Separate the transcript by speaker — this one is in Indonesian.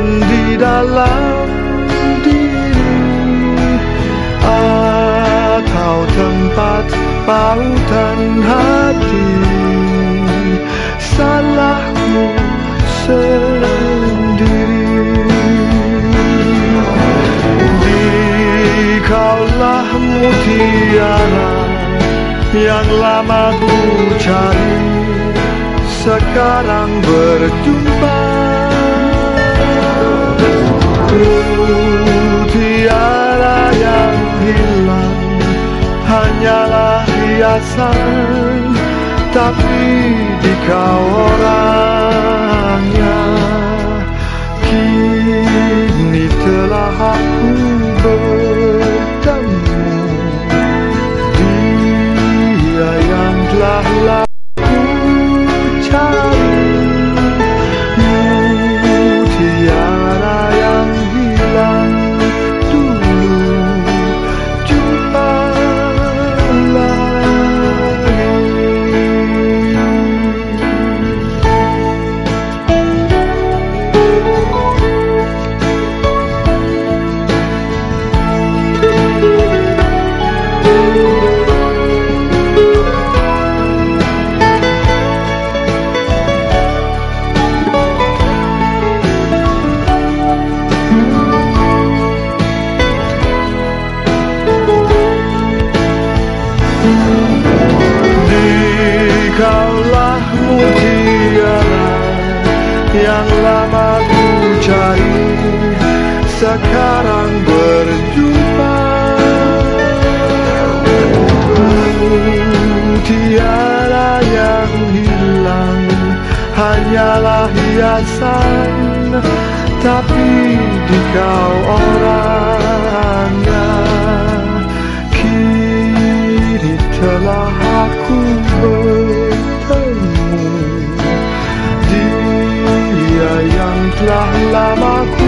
Speaker 1: Ketenangan di dalam diri Atau tempat pautan hati. Salahku sendiri. Dikaulah mutiara yang lama ku cari. Sekarang berjumpa Hanyalah hiasan Tapi di kau Dikaulah mutiara yang lama ku cari Sekarang berjumpa. Mutiara yang hilang hanyalah hiasan Tapi di kau orangnya La la la.